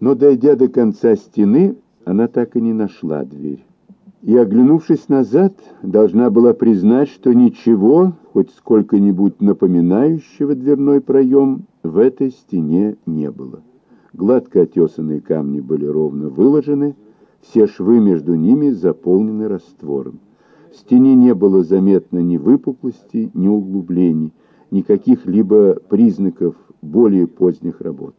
Но, дойдя до конца стены, она так и не нашла дверь. И, оглянувшись назад, должна была признать, что ничего, хоть сколько-нибудь напоминающего дверной проем, в этой стене не было. Гладко отесанные камни были ровно выложены, все швы между ними заполнены раствором. В стене не было заметно ни выпуклости, ни углублений, никаких либо признаков более поздних работ.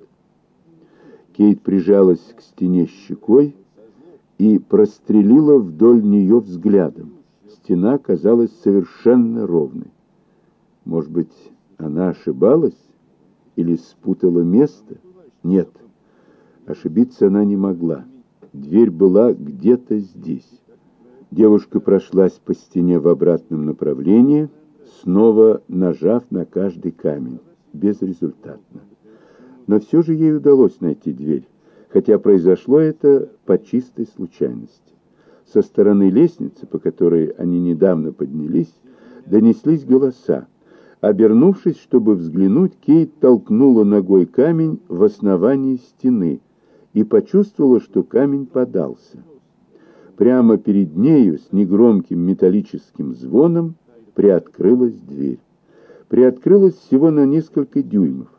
Кейт прижалась к стене щекой и прострелила вдоль нее взглядом. Стена казалась совершенно ровной. Может быть, она ошибалась или спутала место? Нет, ошибиться она не могла. Дверь была где-то здесь. Девушка прошлась по стене в обратном направлении, снова нажав на каждый камень, безрезультатно. Но все же ей удалось найти дверь, хотя произошло это по чистой случайности. Со стороны лестницы, по которой они недавно поднялись, донеслись голоса. Обернувшись, чтобы взглянуть, Кейт толкнула ногой камень в основании стены и почувствовала, что камень подался. Прямо перед нею с негромким металлическим звоном приоткрылась дверь. Приоткрылась всего на несколько дюймов,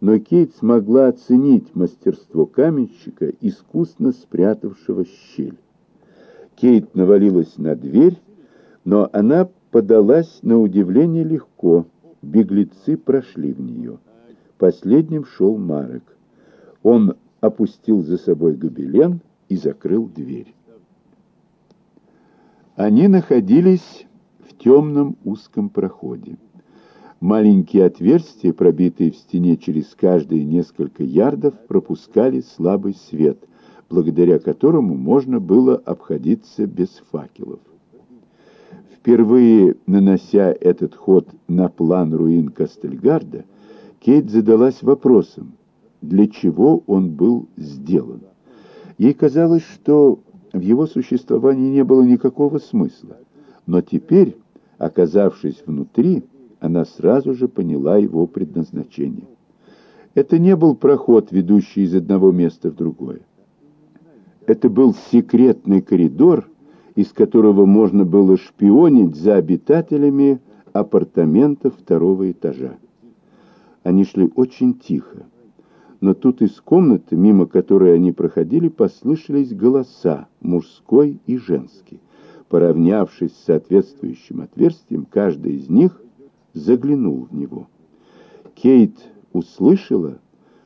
но Кейт смогла оценить мастерство каменщика, искусно спрятавшего щель. Кейт навалилась на дверь, но она подалась на удивление легко. Беглецы прошли в нее. Последним шел Марек. Он опустил за собой гобелен и закрыл дверь. Они находились в темном узком проходе. Маленькие отверстия, пробитые в стене через каждые несколько ярдов, пропускали слабый свет, благодаря которому можно было обходиться без факелов. Впервые нанося этот ход на план руин Кастельгарда, Кейт задалась вопросом, для чего он был сделан. Ей казалось, что в его существовании не было никакого смысла, но теперь, оказавшись внутри, она сразу же поняла его предназначение. Это не был проход, ведущий из одного места в другое. Это был секретный коридор, из которого можно было шпионить за обитателями апартаментов второго этажа. Они шли очень тихо но тут из комнаты, мимо которой они проходили, послышались голоса, мужской и женский. Поравнявшись с соответствующим отверстием, каждый из них заглянул в него. Кейт услышала,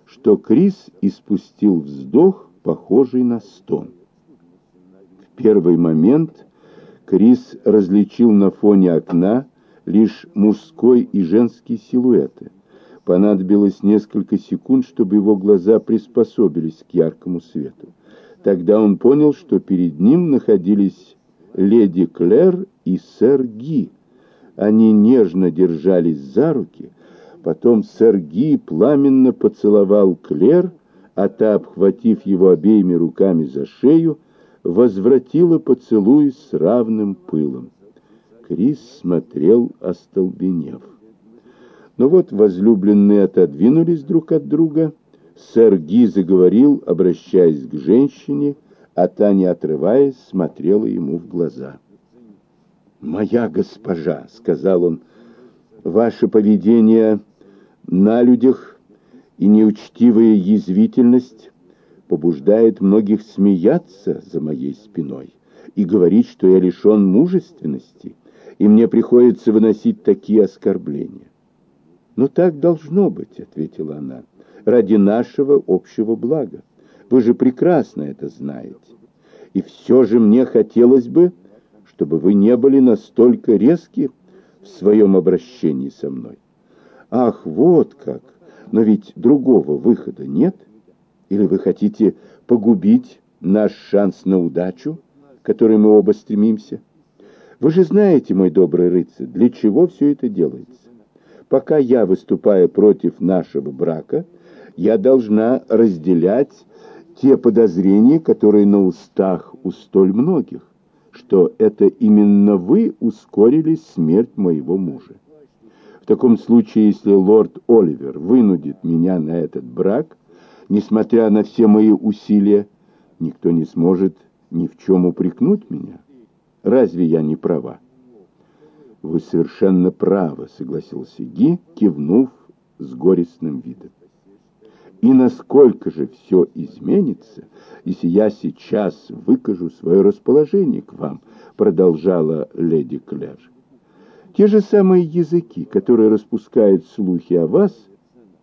что Крис испустил вздох, похожий на стон. В первый момент Крис различил на фоне окна лишь мужской и женский силуэты – Понадобилось несколько секунд, чтобы его глаза приспособились к яркому свету. Тогда он понял, что перед ним находились леди Клэр и сэр Ги. Они нежно держались за руки. Потом сэр Ги пламенно поцеловал Клэр, а та, обхватив его обеими руками за шею, возвратила поцелуй с равным пылом. Крис смотрел, остолбенев. Но вот возлюбленные отодвинулись друг от друга. Сэр Ги заговорил, обращаясь к женщине, а та, не отрываясь, смотрела ему в глаза. «Моя госпожа», — сказал он, — «ваше поведение на людях и неучтивая язвительность побуждает многих смеяться за моей спиной и говорить, что я лишен мужественности, и мне приходится выносить такие оскорбления. «Но так должно быть», — ответила она, — «ради нашего общего блага. Вы же прекрасно это знаете. И все же мне хотелось бы, чтобы вы не были настолько резки в своем обращении со мной. Ах, вот как! Но ведь другого выхода нет. Или вы хотите погубить наш шанс на удачу, к которой мы оба стремимся? Вы же знаете, мой добрый рыцарь, для чего все это делается. Пока я выступаю против нашего брака, я должна разделять те подозрения, которые на устах у столь многих, что это именно вы ускорили смерть моего мужа. В таком случае, если лорд Оливер вынудит меня на этот брак, Несмотря на все мои усилия, никто не сможет ни в чем упрекнуть меня. Разве я не права? Вы совершенно правы, согласился Ги, кивнув с горестным видом. И насколько же все изменится, если я сейчас выкажу свое расположение к вам, продолжала леди Кляж. Те же самые языки, которые распускают слухи о вас,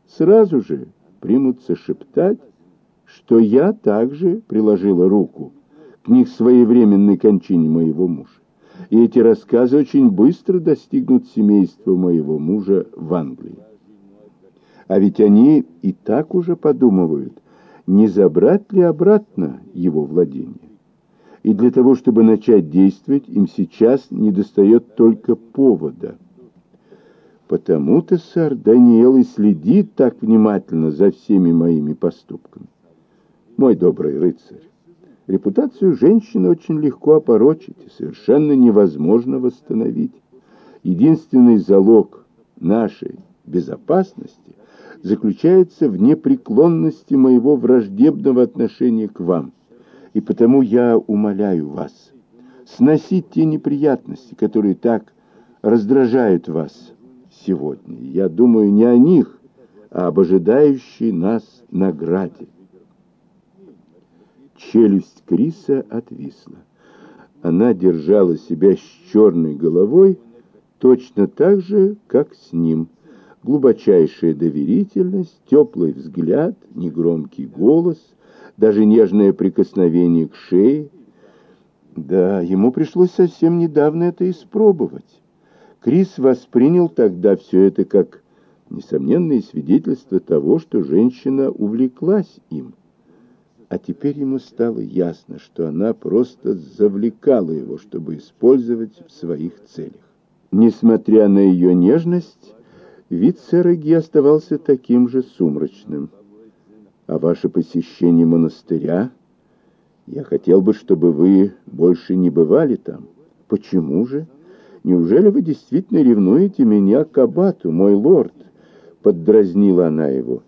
сразу же примутся шептать, что я также приложила руку к них своевременной кончине моего мужа. И эти рассказы очень быстро достигнут семейства моего мужа в Англии. А ведь они и так уже подумывают, не забрать ли обратно его владение. И для того, чтобы начать действовать, им сейчас недостает только повода. Потому-то сэр Даниэл и следит так внимательно за всеми моими поступками. Мой добрый рыцарь, репутацию женщины очень легко опорочить и совершенно невозможно восстановить. Единственный залог нашей безопасности заключается в непреклонности моего враждебного отношения к вам. И потому я умоляю вас сносить те неприятности, которые так раздражают вас сегодня. Я думаю не о них, а об ожидающей нас награде. Челюсть Криса отвисла. Она держала себя с черной головой точно так же, как с ним – глубочайшая доверительность, теплый взгляд, негромкий голос, даже нежное прикосновение к шее. Да, ему пришлось совсем недавно это испробовать. Крис воспринял тогда все это как несомненное свидетельство того, что женщина увлеклась им. А теперь ему стало ясно, что она просто завлекала его, чтобы использовать в своих целях. Несмотря на ее нежность, Вид сэра Ги оставался таким же сумрачным. А ваше посещение монастыря? Я хотел бы, чтобы вы больше не бывали там. Почему же? Неужели вы действительно ревнуете меня к абату, мой лорд? Поддразнила она его.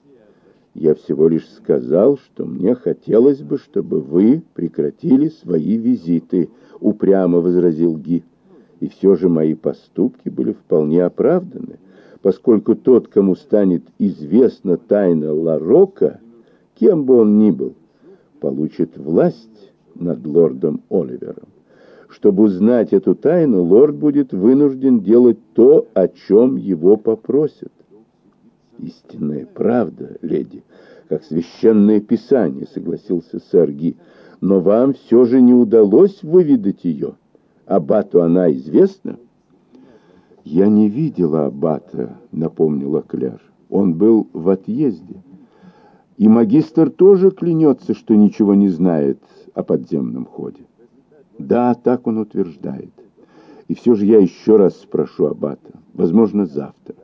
Я всего лишь сказал, что мне хотелось бы, чтобы вы прекратили свои визиты, упрямо возразил Ги. И все же мои поступки были вполне оправданы поскольку тот, кому станет известна тайна Ларока, кем бы он ни был, получит власть над лордом Оливером. Чтобы узнать эту тайну, лорд будет вынужден делать то, о чем его попросят. Истинная правда, леди, как священное писание, согласился сэр Ги, но вам все же не удалось выведать ее. Абату она известна? «Я не видела аббата», — напомнила Кляр. «Он был в отъезде. И магистр тоже клянется, что ничего не знает о подземном ходе». «Да, так он утверждает. И все же я еще раз спрошу аббата. Возможно, завтра».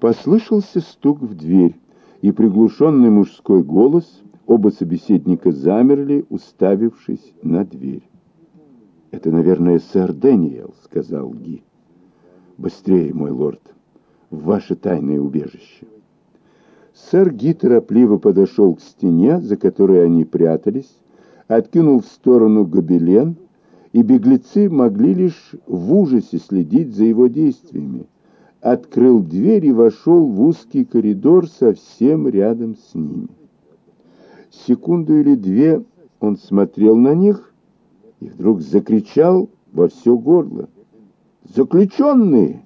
Послышался стук в дверь, и приглушенный мужской голос, оба собеседника замерли, уставившись на дверь. «Это, наверное, сэр Дэниел», — сказал Ги. Быстрее, мой лорд, в ваше тайное убежище. Сэр Ги торопливо подошел к стене, за которой они прятались, откинул в сторону гобелен, и беглецы могли лишь в ужасе следить за его действиями. Открыл дверь и вошел в узкий коридор совсем рядом с ними. Секунду или две он смотрел на них и вдруг закричал во все горло. Заключенные!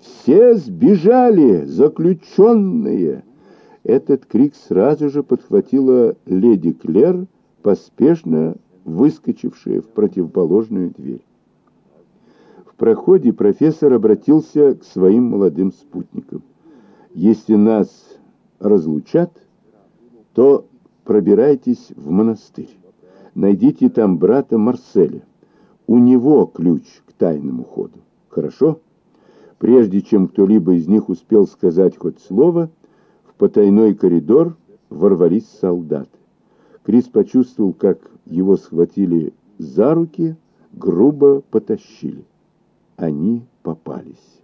Все сбежали! Заключенные!» Этот крик сразу же подхватила леди Клер, поспешно выскочившая в противоположную дверь. В проходе профессор обратился к своим молодым спутникам. «Если нас разлучат, то пробирайтесь в монастырь. Найдите там брата Марселя. У него ключ к тайному ходу. Хорошо? Прежде чем кто-либо из них успел сказать хоть слово, в потайной коридор ворвались солдаты. Крис почувствовал, как его схватили за руки, грубо потащили. Они попались.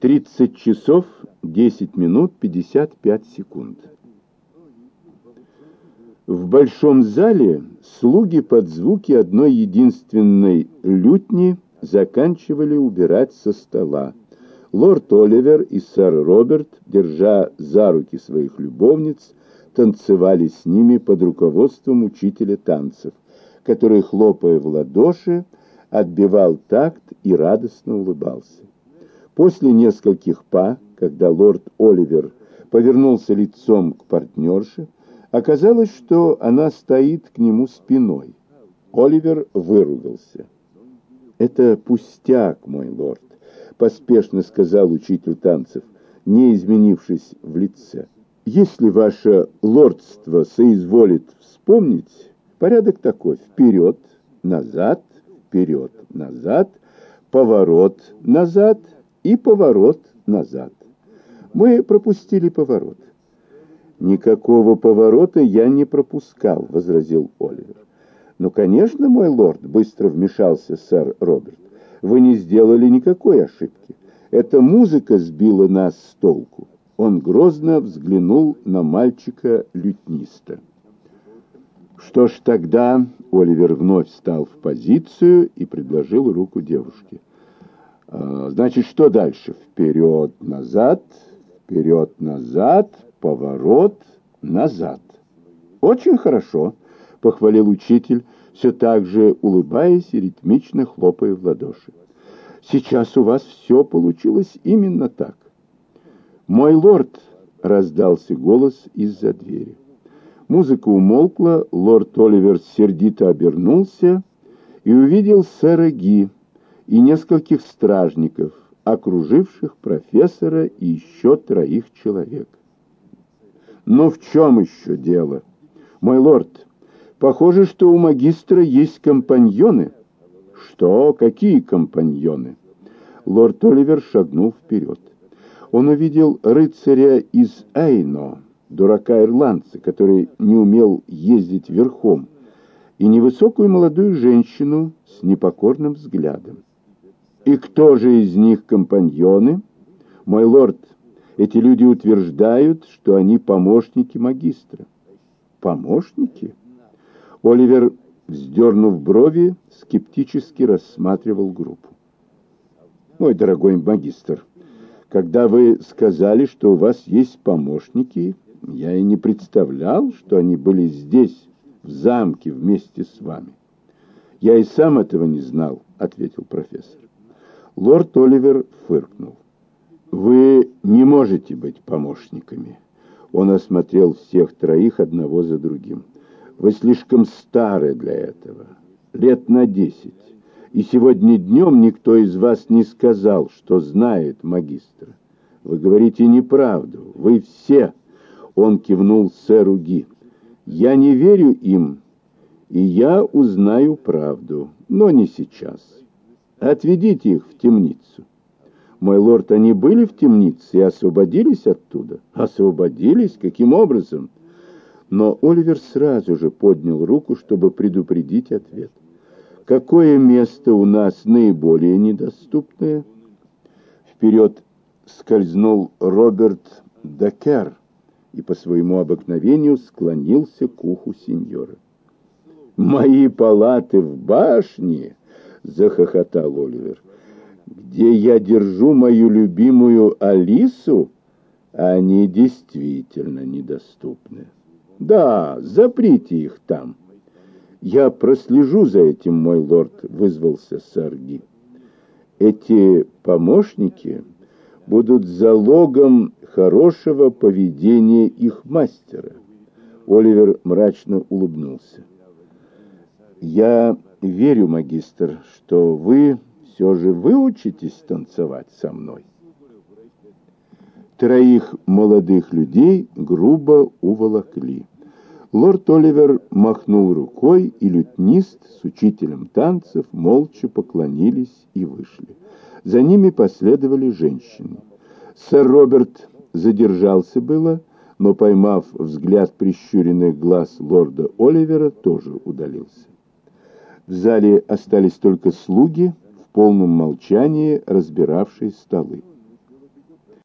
30 часов 10 минут 55 секунд. В большом зале слуги под звуки одной единственной лютни заканчивали убирать со стола. Лорд Оливер и сэр Роберт, держа за руки своих любовниц, танцевали с ними под руководством учителя танцев, который, хлопая в ладоши, отбивал такт и радостно улыбался. После нескольких па, когда лорд Оливер повернулся лицом к партнерше, оказалось, что она стоит к нему спиной. Оливер выругался. «Это пустяк, мой лорд», — поспешно сказал учитель танцев, не изменившись в лице. «Если ваше лордство соизволит вспомнить, порядок такой — вперед, назад, вперед, назад, поворот, назад и поворот назад. Мы пропустили поворот. «Никакого поворота я не пропускал», — возразил Оливер. «Ну, конечно, мой лорд», — быстро вмешался сэр Роберт. «Вы не сделали никакой ошибки. Эта музыка сбила нас с толку». Он грозно взглянул на мальчика-лютниста. «Что ж тогда?» — Оливер вновь встал в позицию и предложил руку девушке. «А, «Значит, что дальше? Вперед, назад, вперед, назад, поворот, назад». «Очень хорошо», — похвалил учитель, все так же улыбаясь и ритмично хлопая в ладоши. «Сейчас у вас все получилось именно так». «Мой лорд!» — раздался голос из-за двери. Музыка умолкла, лорд Оливер сердито обернулся и увидел сэра Ги и нескольких стражников, окруживших профессора и еще троих человек. «Ну в чем еще дело? Мой лорд, Похоже, что у магистра есть компаньоны. Что? Какие компаньоны? Лорд Оливер шагнул вперед. Он увидел рыцаря из Эйно, дурака-ирландца, который не умел ездить верхом, и невысокую молодую женщину с непокорным взглядом. И кто же из них компаньоны? Мой лорд, эти люди утверждают, что они помощники магистра. Помощники? Оливер, вздернув брови, скептически рассматривал группу. «Мой дорогой магистр, когда вы сказали, что у вас есть помощники, я и не представлял, что они были здесь, в замке, вместе с вами». «Я и сам этого не знал», — ответил профессор. Лорд Оливер фыркнул. «Вы не можете быть помощниками». Он осмотрел всех троих одного за другим. Вы слишком стары для этого, лет на десять. И сегодня днем никто из вас не сказал, что знает магистра. Вы говорите неправду. Вы все, он кивнул сэру Ги. Я не верю им, и я узнаю правду, но не сейчас. Отведите их в темницу. Мой лорд, они были в темнице и освободились оттуда? Освободились? Каким образом? но Оливер сразу же поднял руку, чтобы предупредить ответ. «Какое место у нас наиболее недоступное?» Вперед скользнул Роберт Декер и по своему обыкновению склонился к уху сеньора. «Мои палаты в башне!» — захохотал Оливер. «Где я держу мою любимую Алису, они действительно недоступны». Да, заприте их там. Я прослежу за этим, мой лорд, вызвался Сарги. Эти помощники будут залогом хорошего поведения их мастера. Оливер мрачно улыбнулся. Я верю, магистр, что вы все же выучитесь танцевать со мной. Троих молодых людей грубо уволокли. Лорд Оливер махнул рукой, и лютнист с учителем танцев молча поклонились и вышли. За ними последовали женщины. Сэр Роберт задержался было, но, поймав взгляд прищуренных глаз лорда Оливера, тоже удалился. В зале остались только слуги, полном молчании разбиравшие столы.